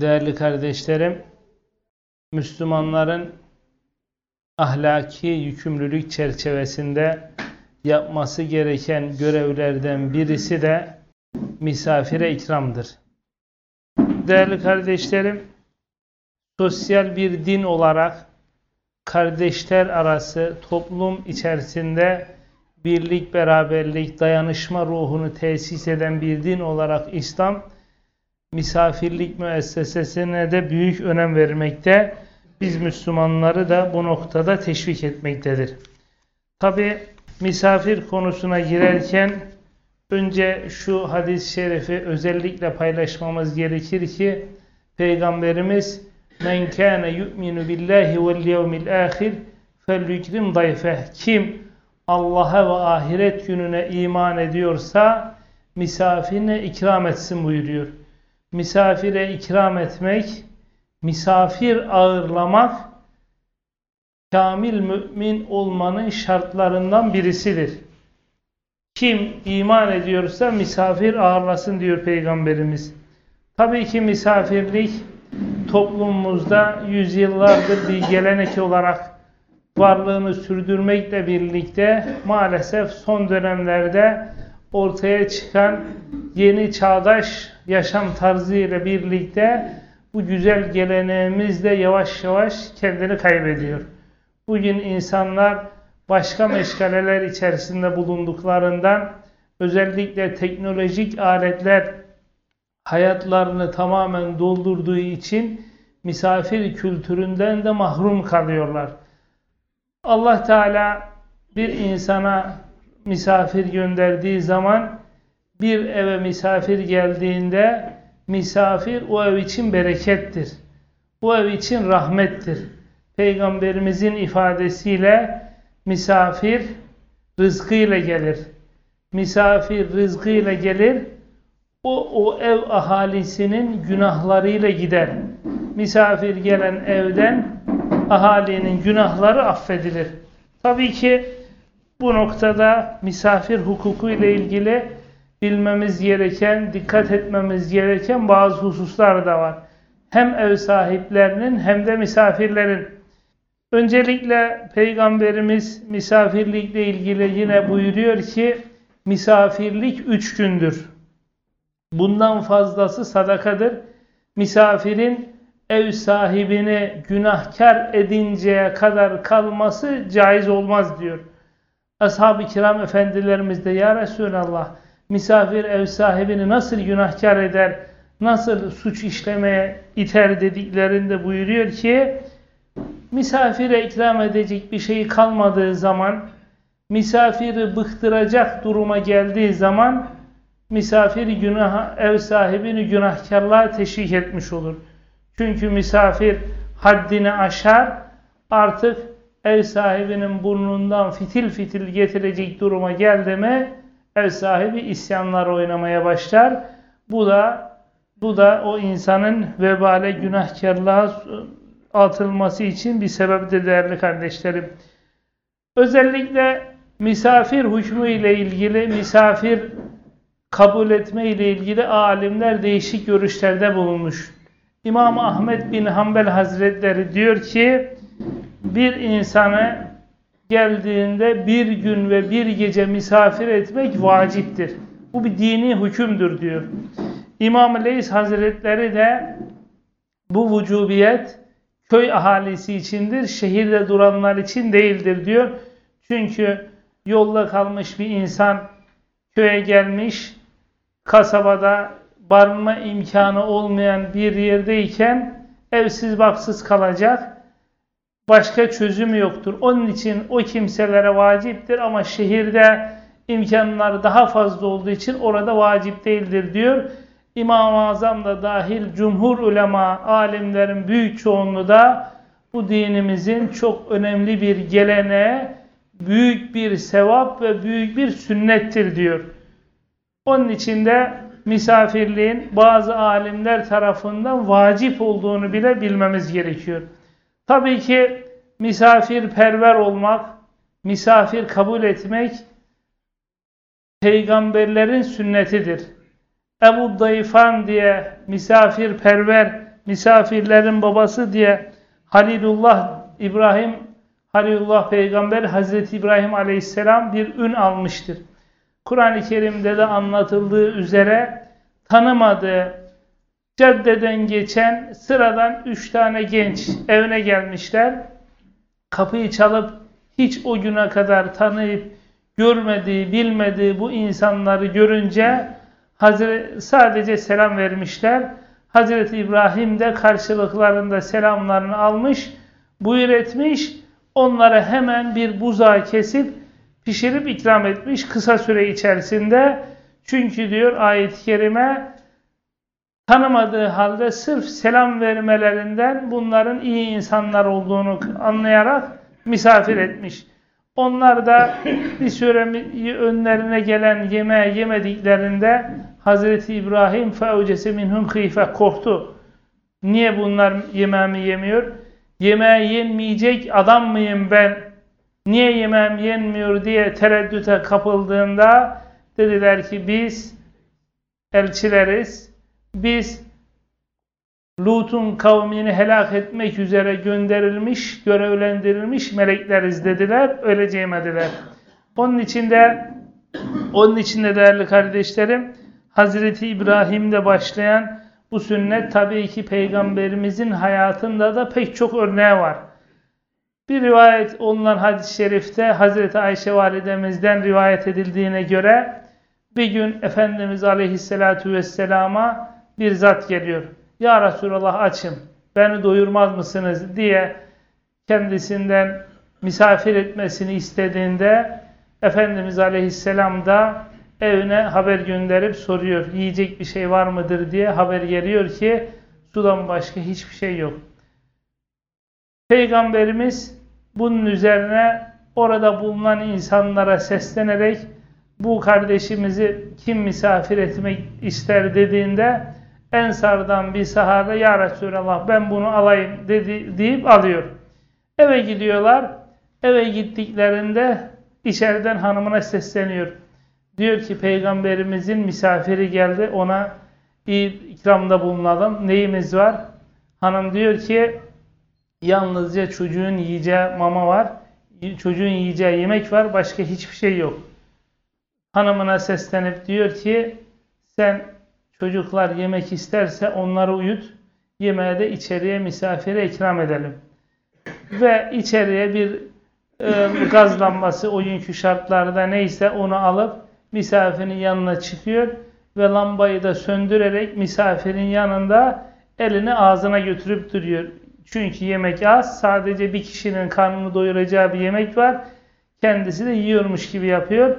Değerli kardeşlerim, Müslümanların ahlaki yükümlülük çerçevesinde yapması gereken görevlerden birisi de misafire ikramdır. Değerli kardeşlerim, sosyal bir din olarak kardeşler arası toplum içerisinde birlik, beraberlik, dayanışma ruhunu tesis eden bir din olarak İslam, misafirlik müessesesine de büyük önem vermekte. Biz Müslümanları da bu noktada teşvik etmektedir. Tabi misafir konusuna girerken önce şu hadis-i şerifi özellikle paylaşmamız gerekir ki Peygamberimiz men kâne yu'minu billahi vel yevmil ahir felyükrim dayfeh kim Allah'a ve ahiret gününe iman ediyorsa misafirine ikram etsin buyuruyor. Misafire ikram etmek, misafir ağırlamak kamil mümin olmanın şartlarından birisidir. Kim iman ediyorsa misafir ağırlasın diyor Peygamberimiz. Tabii ki misafirlik toplumumuzda yüzyıllardır bir gelenek olarak varlığını sürdürmekle birlikte maalesef son dönemlerde ortaya çıkan yeni çağdaş yaşam tarzı ile birlikte bu güzel geleneğimiz de yavaş yavaş kendini kaybediyor. Bugün insanlar başka meşgaleler içerisinde bulunduklarından özellikle teknolojik aletler hayatlarını tamamen doldurduğu için misafir kültüründen de mahrum kalıyorlar. Allah Teala bir insana misafir gönderdiği zaman bir eve misafir geldiğinde misafir o ev için berekettir. O ev için rahmettir. Peygamberimizin ifadesiyle misafir rızkıyla gelir. Misafir rızkıyla gelir. O, o ev ahalisinin günahlarıyla gider. Misafir gelen evden ahalinin günahları affedilir. Tabii ki bu noktada misafir hukuku ile ilgili bilmemiz gereken, dikkat etmemiz gereken bazı hususlar da var. Hem ev sahiplerinin hem de misafirlerin. Öncelikle Peygamberimiz misafirlikle ilgili yine buyuruyor ki misafirlik üç gündür. Bundan fazlası sadakadır. Misafirin ev sahibini günahkar edinceye kadar kalması caiz olmaz diyor. Ashab-ı kiram efendilerimiz de ya Resulallah misafir ev sahibini nasıl günahkar eder, nasıl suç işlemeye iter dediklerinde buyuruyor ki misafire ikram edecek bir şey kalmadığı zaman misafiri bıktıracak duruma geldiği zaman misafir günah, ev sahibini günahkarlığa teşvik etmiş olur. Çünkü misafir haddini aşar, artık ev sahibinin burnundan fitil fitil getirecek duruma geldi mi, ev sahibi isyanlar oynamaya başlar. Bu da bu da o insanın vebale günahkarlığa atılması için bir sebeptir değerli kardeşlerim. Özellikle misafir hükmü ile ilgili, misafir kabul etme ile ilgili alimler değişik görüşlerde bulunmuş. İmam Ahmet bin Hanbel Hazretleri diyor ki bir insanı geldiğinde bir gün ve bir gece misafir etmek vaciptir. Bu bir dini hükümdür diyor. İmam Leys Hazretleri de bu vücubiyet köy ahalisi içindir, şehirde duranlar için değildir diyor. Çünkü yolda kalmış bir insan köye gelmiş, kasabada barınma imkanı olmayan bir yerdeyken evsiz baksız kalacak. Başka çözüm yoktur. Onun için o kimselere vaciptir ama şehirde imkanlar daha fazla olduğu için orada vacip değildir diyor. İmam-ı Azam da dahil cumhur ulema alimlerin büyük çoğunluğu da bu dinimizin çok önemli bir geleneğe, büyük bir sevap ve büyük bir sünnettir diyor. Onun için de misafirliğin bazı alimler tarafından vacip olduğunu bile bilmemiz gerekiyor. Tabii ki misafirperver olmak, misafir kabul etmek peygamberlerin sünnetidir. Ebu Dayfan diye misafirperver misafirlerin babası diye Halilullah İbrahim Halilullah peygamber Hazreti İbrahim aleyhisselam bir ün almıştır. Kur'an-ı Kerim'de de anlatıldığı üzere tanımadığı caddeden geçen sıradan üç tane genç evine gelmişler. Kapıyı çalıp hiç o güne kadar tanıyıp görmediği, bilmediği bu insanları görünce sadece selam vermişler. Hazreti İbrahim de karşılıklarında selamlarını almış, buyur etmiş, onlara hemen bir buzağı kesip pişirip ikram etmiş kısa süre içerisinde. Çünkü diyor ayet-i kerime tanımadığı halde sırf selam vermelerinden bunların iyi insanlar olduğunu anlayarak misafir etmiş. Onlar da bir süre önlerine gelen yemeği yemediklerinde Hazreti İbrahim fevcesi minhum hıfe korktu. Niye bunlar yemeğimi yemiyor? Yemeği yenmeyecek adam mıyım ben? Niye yemeğim yenmiyor diye tereddüte kapıldığında dediler ki biz elçileriz. Biz Lut'un kavmini helak etmek üzere gönderilmiş, görevlendirilmiş melekleriz dediler. Öyle cemediler. Onun içinde onun içinde değerli kardeşlerim Hazreti İbrahim'de başlayan bu sünnet tabii ki peygamberimizin hayatında da pek çok örneği var. Bir rivayet olunan hadis-i şerifte Hazreti Ayşe validemizden rivayet edildiğine göre bir gün Efendimiz Aleyhisselatü Vesselam'a bir zat geliyor. Ya Resulallah açım beni doyurmaz mısınız diye kendisinden misafir etmesini istediğinde Efendimiz Aleyhisselam da evine haber gönderip soruyor. Yiyecek bir şey var mıdır diye haber geliyor ki sudan başka hiçbir şey yok. Peygamberimiz bunun üzerine orada bulunan insanlara seslenerek bu kardeşimizi kim misafir etmek ister dediğinde Ensardan bir sahabe ya Resulallah ben bunu alayım dedi, deyip alıyor. Eve gidiyorlar. Eve gittiklerinde içeriden hanımına sesleniyor. Diyor ki peygamberimizin misafiri geldi ona iyi ikramda bulunalım. Neyimiz var? Hanım diyor ki yalnızca çocuğun yiyeceği mama var. Çocuğun yiyeceği yemek var. Başka hiçbir şey yok. Hanımına seslenip diyor ki sen Çocuklar yemek isterse onları uyut. Yemeğe de içeriye misafire ikram edelim. Ve içeriye bir e, gaz lambası o günkü şartlarda neyse onu alıp misafirin yanına çıkıyor ve lambayı da söndürerek misafirin yanında elini ağzına götürüp duruyor. Çünkü yemek az. Sadece bir kişinin karnını doyuracağı bir yemek var. Kendisi de yiyormuş gibi yapıyor.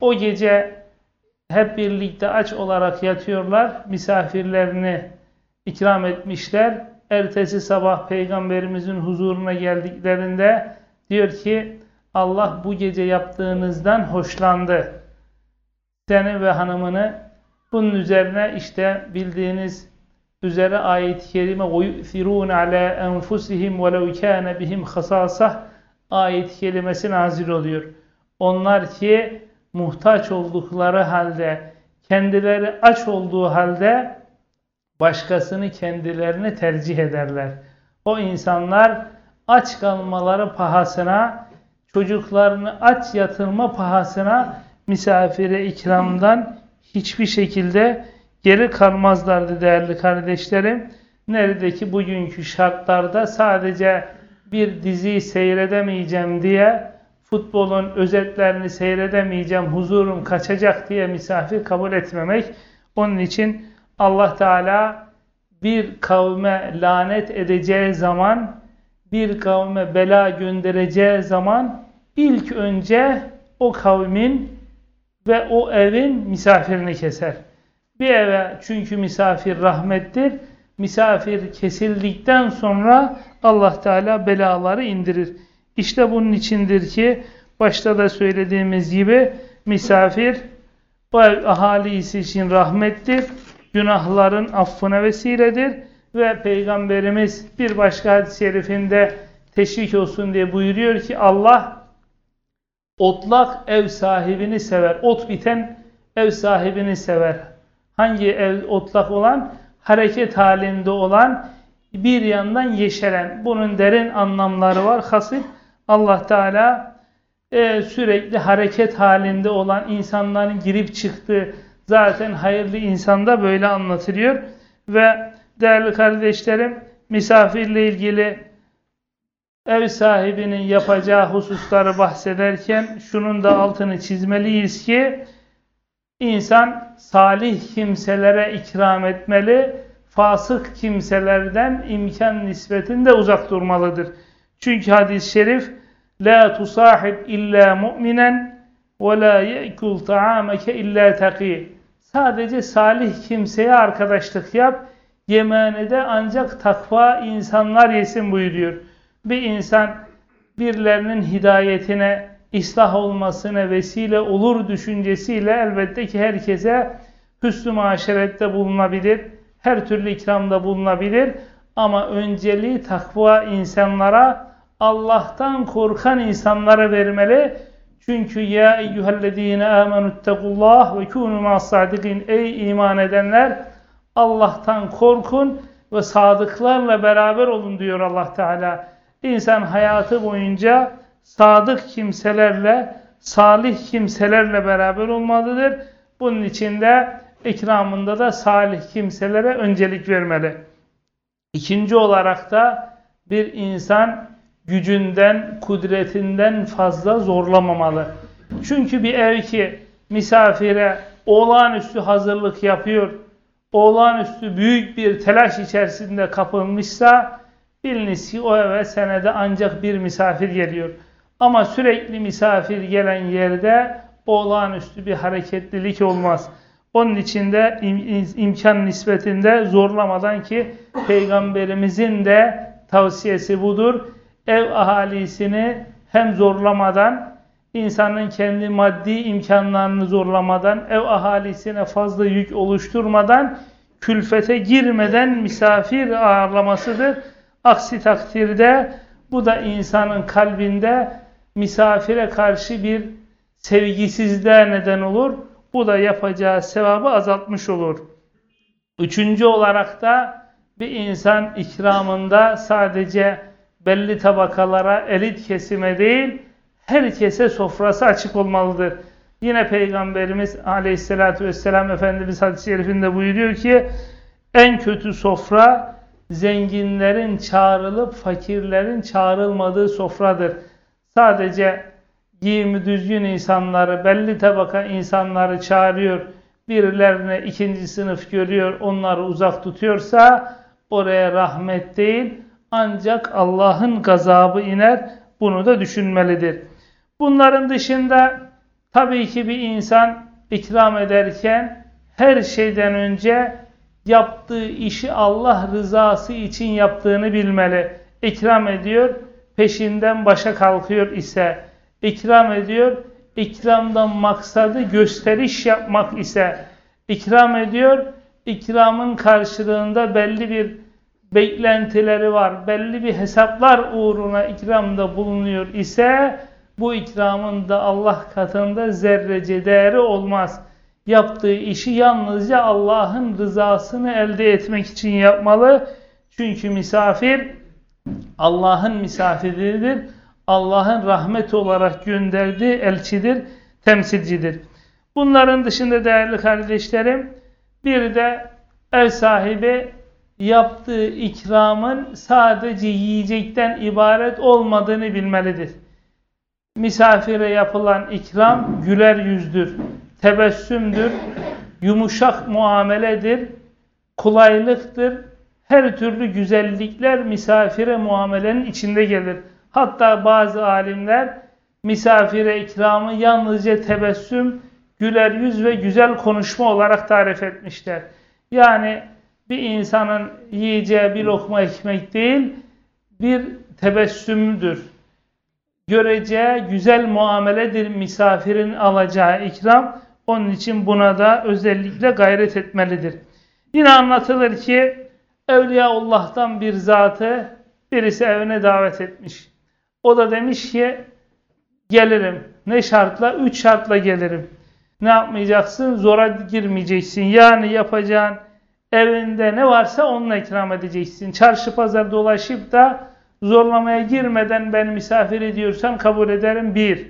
O gece hep birlikte aç olarak yatıyorlar. Misafirlerini ikram etmişler. Ertesi sabah peygamberimizin huzuruna geldiklerinde diyor ki Allah bu gece yaptığınızdan hoşlandı. Seni ve hanımını bunun üzerine işte bildiğiniz üzere ayet-i kerime وَيُؤْثِرُونَ عَلَى أَنْفُسِهِمْ وَلَوْ كَانَ بِهِمْ خَصَاصَةً ayet-i kelimesi nazil oluyor. Onlar ki muhtaç oldukları halde, kendileri aç olduğu halde başkasını kendilerini tercih ederler. O insanlar aç kalmaları pahasına, çocuklarını aç yatırma pahasına misafire ikramdan hiçbir şekilde geri kalmazlardı değerli kardeşlerim. Nerede ki bugünkü şartlarda sadece bir diziyi seyredemeyeceğim diye futbolun özetlerini seyredemeyeceğim, huzurum kaçacak diye misafir kabul etmemek. Onun için Allah Teala bir kavme lanet edeceği zaman, bir kavme bela göndereceği zaman ilk önce o kavmin ve o evin misafirini keser. Bir eve çünkü misafir rahmettir. Misafir kesildikten sonra Allah Teala belaları indirir. İşte bunun içindir ki başta da söylediğimiz gibi misafir bu ahalisi için rahmettir. Günahların affına vesiledir. Ve Peygamberimiz bir başka hadis-i şerifinde teşvik olsun diye buyuruyor ki Allah otlak ev sahibini sever. Ot biten ev sahibini sever. Hangi ev otlak olan? Hareket halinde olan bir yandan yeşeren. Bunun derin anlamları var. Hasip Allah Teala e, sürekli hareket halinde olan insanların girip çıktığı zaten hayırlı insanda böyle anlatılıyor. Ve değerli kardeşlerim misafirle ilgili ev sahibinin yapacağı hususları bahsederken şunun da altını çizmeliyiz ki insan salih kimselere ikram etmeli, fasık kimselerden imkan nispetinde uzak durmalıdır. Çünkü hadis-i şerif La tusahib illa mu'minen ve la ye'kul ta'ameke illa taqi. Sadece salih kimseye arkadaşlık yap. Yemeğini de ancak takva insanlar yesin buyuruyor. Bir insan birilerinin hidayetine, ıslah olmasına vesile olur düşüncesiyle elbette ki herkese hüsnü maşerette bulunabilir. Her türlü ikramda bulunabilir. Ama önceliği takva insanlara, Allah'tan korkan insanlara vermeli. Çünkü ya eyyühellezine amenüttekullah ve kûnü ma'as-sadikin ey iman edenler Allah'tan korkun ve sadıklarla beraber olun diyor Allah Teala. İnsan hayatı boyunca sadık kimselerle, salih kimselerle beraber olmalıdır. Bunun için de ikramında da salih kimselere öncelik vermeli. İkinci olarak da bir insan gücünden, kudretinden fazla zorlamamalı. Çünkü bir ev ki misafire olağanüstü hazırlık yapıyor, olağanüstü büyük bir telaş içerisinde kapılmışsa biliniz ki o eve senede ancak bir misafir geliyor. Ama sürekli misafir gelen yerde olağanüstü bir hareketlilik olmaz. Onun için de im imkan nispetinde zorlamadan ki Peygamberimizin de tavsiyesi budur. Ev ahalisini hem zorlamadan, insanın kendi maddi imkanlarını zorlamadan, ev ahalisine fazla yük oluşturmadan, külfete girmeden misafir ağırlamasıdır. Aksi takdirde bu da insanın kalbinde misafire karşı bir sevgisizliğe neden olur. Bu da yapacağı sevabı azaltmış olur. Üçüncü olarak da bir insan ikramında sadece belli tabakalara, elit kesime değil, herkese sofrası açık olmalıdır. Yine Peygamberimiz aleyhissalatü vesselam Efendimiz hadis-i şerifinde buyuruyor ki en kötü sofra zenginlerin çağrılıp fakirlerin çağrılmadığı sofradır. Sadece giyimi düzgün insanları, belli tabaka insanları çağırıyor, birilerine ikinci sınıf görüyor, onları uzak tutuyorsa oraya rahmet değil, ancak Allah'ın gazabı iner, bunu da düşünmelidir. Bunların dışında tabii ki bir insan ikram ederken her şeyden önce yaptığı işi Allah rızası için yaptığını bilmeli. İkram ediyor, peşinden başa kalkıyor ise, ikram ediyor, ikramdan maksadı gösteriş yapmak ise, ikram ediyor, ikramın karşılığında belli bir beklentileri var, belli bir hesaplar uğruna ikramda bulunuyor ise, bu ikramın da Allah katında zerrece değeri olmaz yaptığı işi yalnızca Allah'ın rızasını elde etmek için yapmalı. Çünkü misafir Allah'ın misafiridir. Allah'ın rahmet olarak gönderdiği elçidir, temsilcidir. Bunların dışında değerli kardeşlerim, bir de ev sahibi yaptığı ikramın sadece yiyecekten ibaret olmadığını bilmelidir. Misafire yapılan ikram güler yüzdür tebessümdür, yumuşak muameledir, kolaylıktır. Her türlü güzellikler misafire muamelenin içinde gelir. Hatta bazı alimler misafire ikramı yalnızca tebessüm, güler yüz ve güzel konuşma olarak tarif etmişler. Yani bir insanın yiyeceği bir lokma ekmek değil, bir tebessümdür. Göreceği güzel muameledir misafirin alacağı ikram. Onun için buna da özellikle gayret etmelidir. Yine anlatılır ki Evliyaullah'tan bir zatı birisi evine davet etmiş. O da demiş ki gelirim. Ne şartla? Üç şartla gelirim. Ne yapmayacaksın? Zora girmeyeceksin. Yani yapacağın evinde ne varsa onunla ikram edeceksin. Çarşı pazar dolaşıp da zorlamaya girmeden ben misafir ediyorsam kabul ederim. Bir.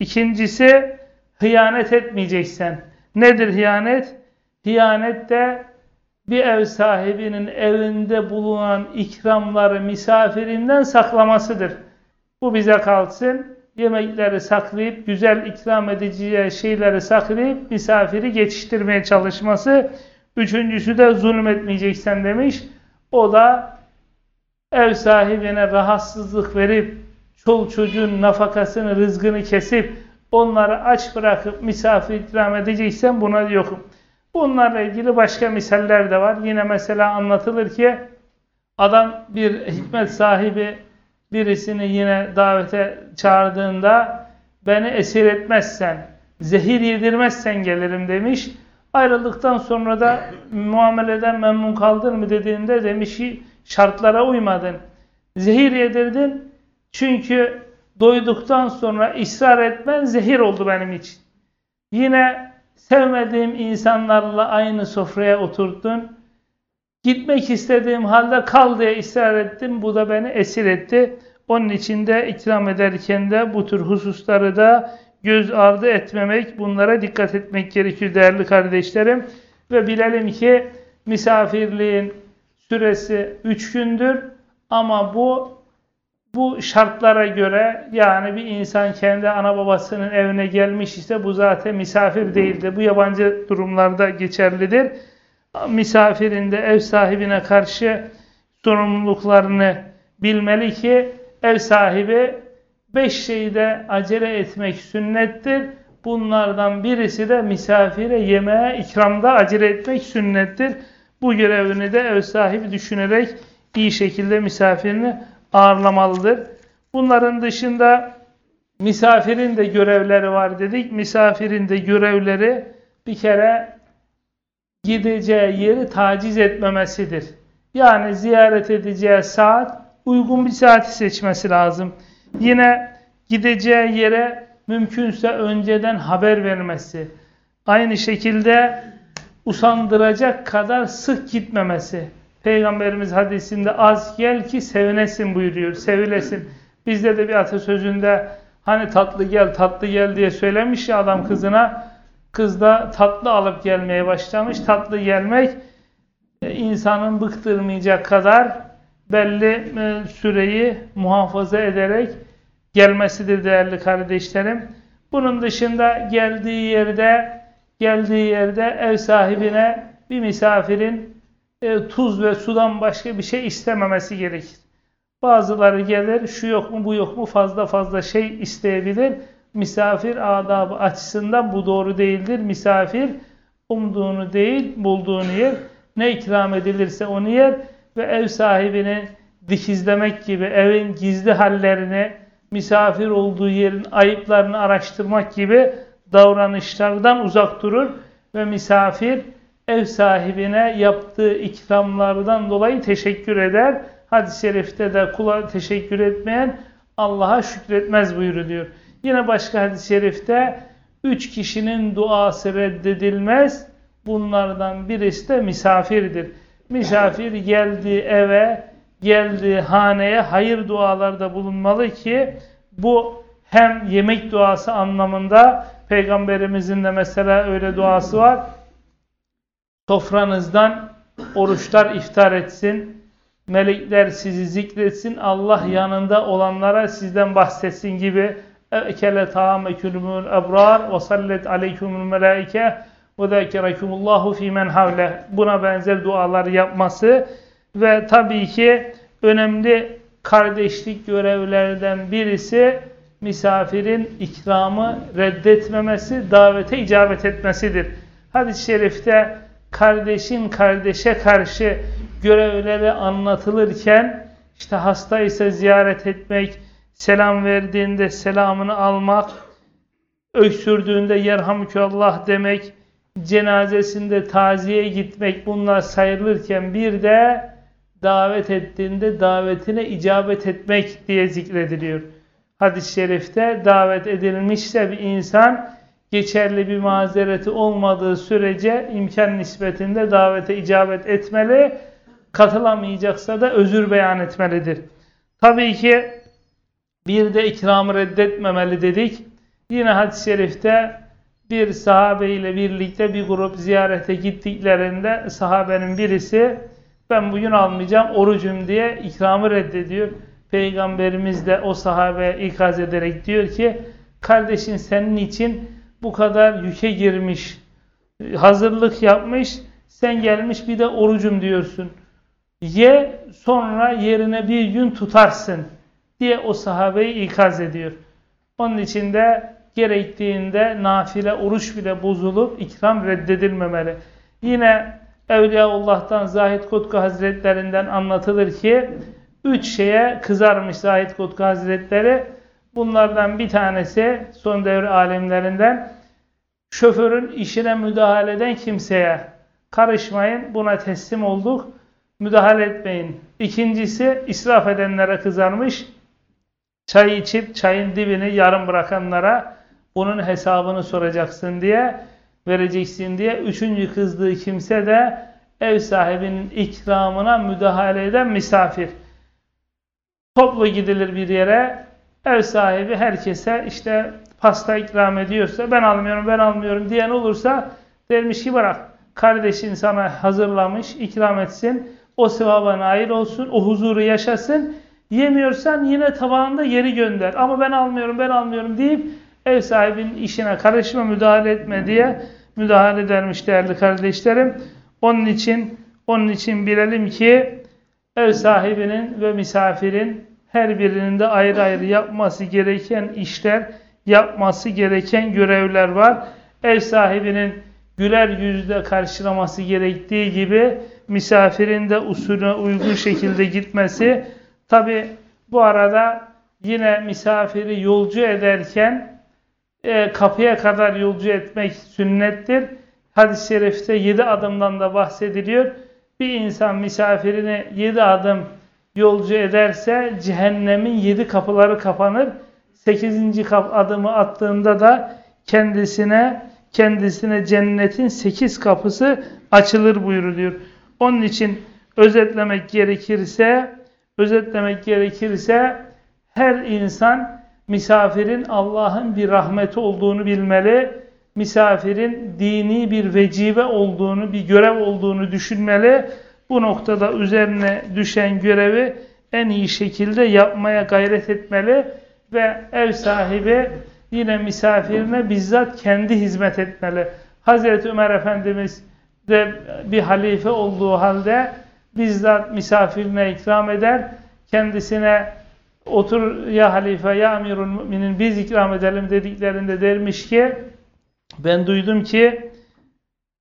İkincisi hıyanet etmeyeceksen. Nedir hıyanet? Hıyanet de bir ev sahibinin evinde bulunan ikramları misafirinden saklamasıdır. Bu bize kalsın. Yemekleri saklayıp, güzel ikram edeceği şeyleri saklayıp misafiri geçiştirmeye çalışması. Üçüncüsü de zulmetmeyeceksen demiş. O da ev sahibine rahatsızlık verip, çol çocuğun nafakasını, rızgını kesip, onları aç bırakıp misafir ikram edeceksen buna yokum. Bunlarla ilgili başka misaller de var. Yine mesela anlatılır ki adam bir hikmet sahibi birisini yine davete çağırdığında beni esir etmezsen, zehir yedirmezsen gelirim demiş. Ayrıldıktan sonra da muameleden memnun kaldın mı dediğinde demiş ki şartlara uymadın. Zehir yedirdin çünkü doyduktan sonra ısrar etmen zehir oldu benim için. Yine sevmediğim insanlarla aynı sofraya oturttun. Gitmek istediğim halde kal diye ısrar ettim. Bu da beni esir etti. Onun için de ikram ederken de bu tür hususları da göz ardı etmemek, bunlara dikkat etmek gerekiyor değerli kardeşlerim. Ve bilelim ki misafirliğin süresi 3 gündür ama bu bu şartlara göre yani bir insan kendi ana babasının evine gelmiş ise bu zaten misafir değildir. Bu yabancı durumlarda geçerlidir. Misafirin de ev sahibine karşı sorumluluklarını bilmeli ki ev sahibi beş şeyde acele etmek sünnettir. Bunlardan birisi de misafire yemeğe ikramda acele etmek sünnettir. Bu görevini de ev sahibi düşünerek iyi şekilde misafirini ağırlamalıdır. Bunların dışında misafirin de görevleri var dedik. Misafirin de görevleri bir kere gideceği yeri taciz etmemesidir. Yani ziyaret edeceği saat uygun bir saati seçmesi lazım. Yine gideceği yere mümkünse önceden haber vermesi. Aynı şekilde usandıracak kadar sık gitmemesi. Peygamberimiz hadisinde az gel ki sevinesin buyuruyor. Sevilesin. Bizde de bir atasözünde hani tatlı gel tatlı gel diye söylemiş ya adam kızına. Kız da tatlı alıp gelmeye başlamış. Tatlı gelmek e, insanın bıktırmayacak kadar belli e, süreyi muhafaza ederek gelmesidir değerli kardeşlerim. Bunun dışında geldiği yerde geldiği yerde ev sahibine bir misafirin e, tuz ve sudan başka bir şey istememesi gerekir. Bazıları gelir şu yok mu bu yok mu fazla fazla şey isteyebilir. Misafir adabı açısından bu doğru değildir. Misafir umduğunu değil bulduğunu yer. Ne ikram edilirse onu yer ve ev sahibini dikizlemek gibi evin gizli hallerini misafir olduğu yerin ayıplarını araştırmak gibi davranışlardan uzak durur ve misafir ev sahibine yaptığı ikramlardan dolayı teşekkür eder. Hadis-i şerifte de kula teşekkür etmeyen Allah'a şükretmez buyuruluyor. Yine başka hadis-i şerifte üç kişinin duası reddedilmez. Bunlardan birisi de misafirdir. Misafir geldiği eve, geldiği haneye hayır dualarda bulunmalı ki bu hem yemek duası anlamında Peygamberimizin de mesela öyle duası var Sofranızdan oruçlar iftar etsin. Melekler sizi zikretsin. Allah yanında olanlara sizden bahsetsin gibi ekele ta'amekülümül ebrar ve sallet aleykümül ve zekerekumullahu fîmen havle. Buna benzer dualar yapması ve tabii ki önemli kardeşlik görevlerden birisi misafirin ikramı reddetmemesi, davete icabet etmesidir. Hadis-i şerifte kardeşin kardeşe karşı görevleri anlatılırken işte hasta ise ziyaret etmek, selam verdiğinde selamını almak, öksürdüğünde yerhamdülillah demek, cenazesinde taziye gitmek bunlar sayılırken bir de davet ettiğinde davetine icabet etmek diye zikrediliyor. Hadis-i şerifte davet edilmişse bir insan geçerli bir mazereti olmadığı sürece imkan nispetinde davete icabet etmeli. Katılamayacaksa da özür beyan etmelidir. Tabii ki bir de ikramı reddetmemeli dedik. Yine hadis-i şerifte bir sahabe ile birlikte bir grup ziyarete gittiklerinde sahabenin birisi ben bugün almayacağım orucum diye ikramı reddediyor. Peygamberimiz de o sahabeye ikaz ederek diyor ki kardeşin senin için bu kadar yüke girmiş, hazırlık yapmış, sen gelmiş bir de orucum diyorsun. Ye sonra yerine bir gün tutarsın diye o sahabeyi ikaz ediyor. Onun için de gerektiğinde nafile oruç bile bozulup ikram reddedilmemeli. Yine Evliyaullah'tan Zahid Kutku Hazretlerinden anlatılır ki üç şeye kızarmış Zahid Kutku Hazretleri. Bunlardan bir tanesi son devir alimlerinden şoförün işine müdahale eden kimseye karışmayın buna teslim olduk müdahale etmeyin. İkincisi israf edenlere kızarmış çay içip çayın dibini yarım bırakanlara bunun hesabını soracaksın diye vereceksin diye. Üçüncü kızdığı kimse de ev sahibinin ikramına müdahale eden misafir. Toplu gidilir bir yere ev sahibi herkese işte pasta ikram ediyorsa ben almıyorum ben almıyorum diyen olursa dermiş ki bırak kardeşin sana hazırlamış ikram etsin o sevaba nail olsun o huzuru yaşasın yemiyorsan yine tabağında yeri gönder ama ben almıyorum ben almıyorum deyip ev sahibinin işine karışma müdahale etme diye müdahale edermiş değerli kardeşlerim onun için onun için bilelim ki ev sahibinin ve misafirin her birinin de ayrı ayrı yapması gereken işler, yapması gereken görevler var. Ev sahibinin güler yüzle karşılaması gerektiği gibi misafirin de usulüne uygun şekilde gitmesi. Tabi bu arada yine misafiri yolcu ederken e, kapıya kadar yolcu etmek sünnettir. Hadis-i şerifte yedi adımdan da bahsediliyor. Bir insan misafirini yedi adım yolcu ederse cehennemin yedi kapıları kapanır. Sekizinci adımı attığında da kendisine kendisine cennetin sekiz kapısı açılır buyuruluyor. Onun için özetlemek gerekirse özetlemek gerekirse her insan misafirin Allah'ın bir rahmeti olduğunu bilmeli. Misafirin dini bir vecibe olduğunu, bir görev olduğunu düşünmeli bu noktada üzerine düşen görevi en iyi şekilde yapmaya gayret etmeli ve ev sahibi yine misafirine bizzat kendi hizmet etmeli. Hazreti Ömer Efendimiz de bir halife olduğu halde bizzat misafirine ikram eder. Kendisine otur ya halife ya amirul müminin biz ikram edelim dediklerinde dermiş ki ben duydum ki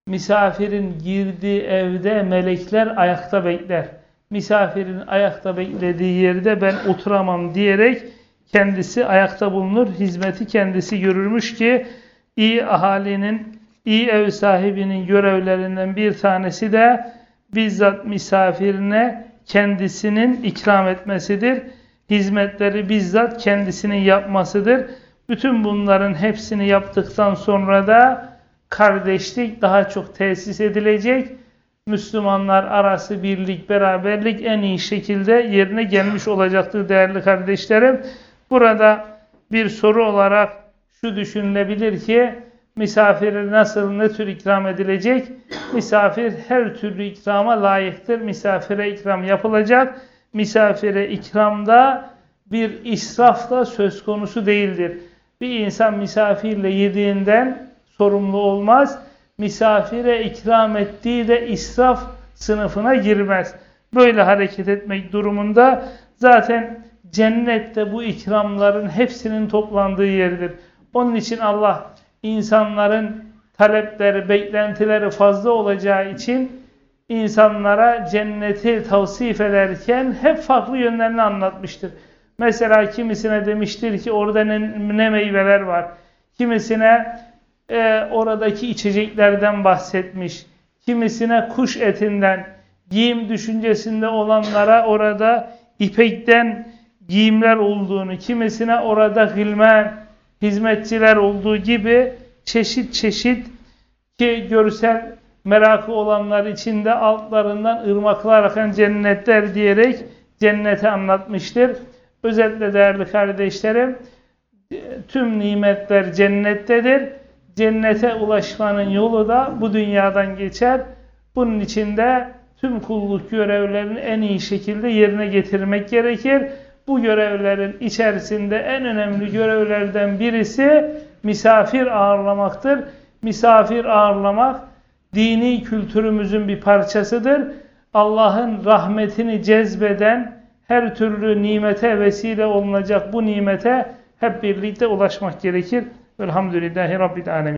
Misafirin girdiği evde melekler ayakta bekler. Misafirin ayakta beklediği yerde ben oturamam diyerek kendisi ayakta bulunur. Hizmeti kendisi görürmüş ki iyi ahalinin, iyi ev sahibinin görevlerinden bir tanesi de bizzat misafirine kendisinin ikram etmesidir. Hizmetleri bizzat kendisinin yapmasıdır. Bütün bunların hepsini yaptıktan sonra da kardeşlik daha çok tesis edilecek. Müslümanlar arası birlik, beraberlik en iyi şekilde yerine gelmiş olacaktır değerli kardeşlerim. Burada bir soru olarak şu düşünülebilir ki misafire nasıl ne tür ikram edilecek? Misafir her türlü ikrama layıktır. Misafire ikram yapılacak. Misafire ikramda bir israf da söz konusu değildir. Bir insan misafirle yediğinden sorumlu olmaz. Misafire ikram ettiği de israf sınıfına girmez. Böyle hareket etmek durumunda zaten cennette bu ikramların hepsinin toplandığı yerdir. Onun için Allah insanların talepleri, beklentileri fazla olacağı için insanlara cenneti tavsif ederken hep farklı yönlerini anlatmıştır. Mesela kimisine demiştir ki orada ne, ne meyveler var. Kimisine e, oradaki içeceklerden bahsetmiş. Kimisine kuş etinden, giyim düşüncesinde olanlara orada ipekten giyimler olduğunu, kimisine orada hilmen, hizmetçiler olduğu gibi çeşit çeşit ki görsel merakı olanlar için de altlarından ırmaklar akan cennetler diyerek cenneti anlatmıştır. Özetle değerli kardeşlerim, tüm nimetler cennettedir. Cennete ulaşmanın yolu da bu dünyadan geçer. Bunun için de tüm kulluk görevlerini en iyi şekilde yerine getirmek gerekir. Bu görevlerin içerisinde en önemli görevlerden birisi misafir ağırlamaktır. Misafir ağırlamak dini kültürümüzün bir parçasıdır. Allah'ın rahmetini cezbeden her türlü nimete vesile olunacak bu nimete hep birlikte ulaşmak gerekir. Velhamdülillahi Rabbil Alemin.